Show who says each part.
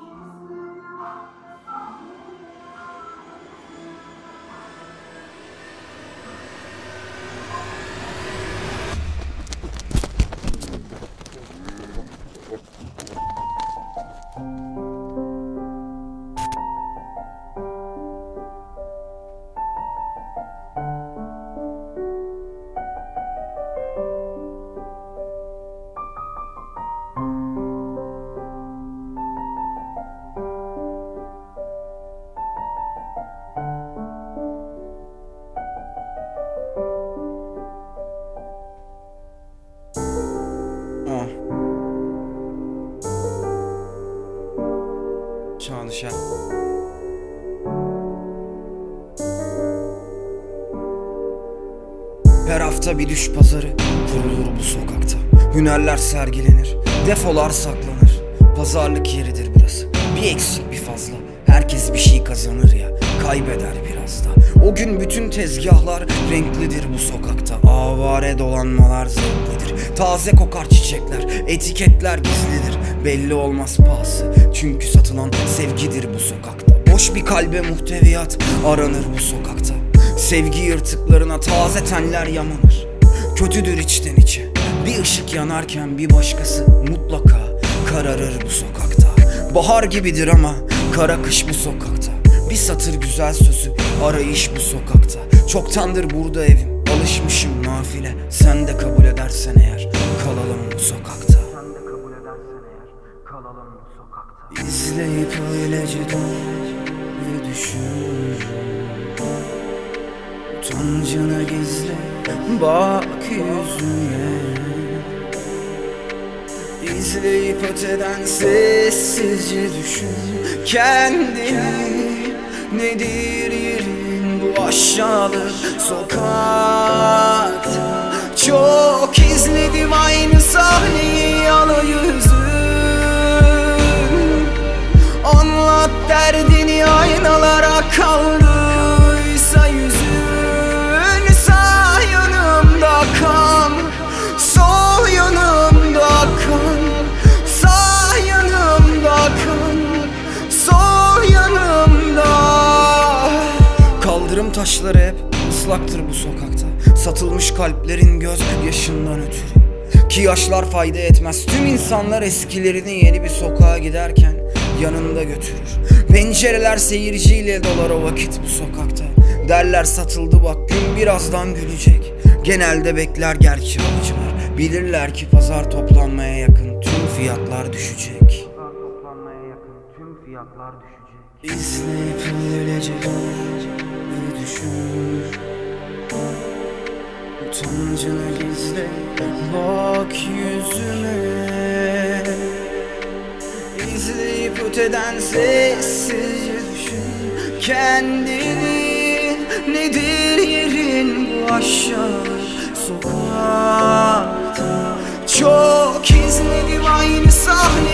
Speaker 1: kiss me. Çağlışa. Her hafta bir düş pazarı kurulur bu sokakta. Hünerler sergilenir, defolar saklanır. Pazarlık yeridir burası. Bir eksik bir fazla. Herkes bir şey kazanır ya, kaybeder biraz da. O gün bütün tezgahlar renklidir bu sokakta. Avare dolanmalar zevklidir. Taze kokar çiçekler, etiketler gizlidir. Belli olmaz pahası. Çünkü satılan sevgidir bu sokakta. Boş bir kalbe muhteviyat aranır bu sokakta. Sevgi yırtıklarına taze tenler yamanır. Kötüdür içten içe. Bir ışık yanarken bir başkası mutlaka kararır bu sokakta. Bahar gibidir ama kara kış bu sokakta. Bir satır güzel sözü arayış bu sokakta. Çoktandır burada evim alışmışım nafile. Sen de kabul edersen eğer kalalım bu sokakta. Sen de kabul edersen eğer kalalım bu sokakta. İzleyip öylece dön ve düşün. Utancını gizle bak yüzüme İzleyip öteden sessizce düşün Kendini nedir yerin bu aşağılık sokakta Çok Kaldırım taşları hep ıslaktır bu sokakta. Satılmış kalplerin göz yaşından ötürü. Ki yaşlar fayda etmez. Tüm insanlar eskilerini yeni bir sokağa giderken yanında götürür. Pencereler seyirciyle dolar o vakit bu sokakta. Derler satıldı bak gün birazdan gülecek. Genelde bekler gerçi alıcılar Bilirler ki pazar toplanmaya yakın tüm fiyatlar düşecek. Pazar toplanmaya yakın tüm fiyatlar düşecek İzleyip öylece ve düşün Utancını gizle bak yüzüme. İzleyip öteden sessizce düşün Kendini. Nedir yerin bu aşağı sokakta? Çok izledim aynı sahneyi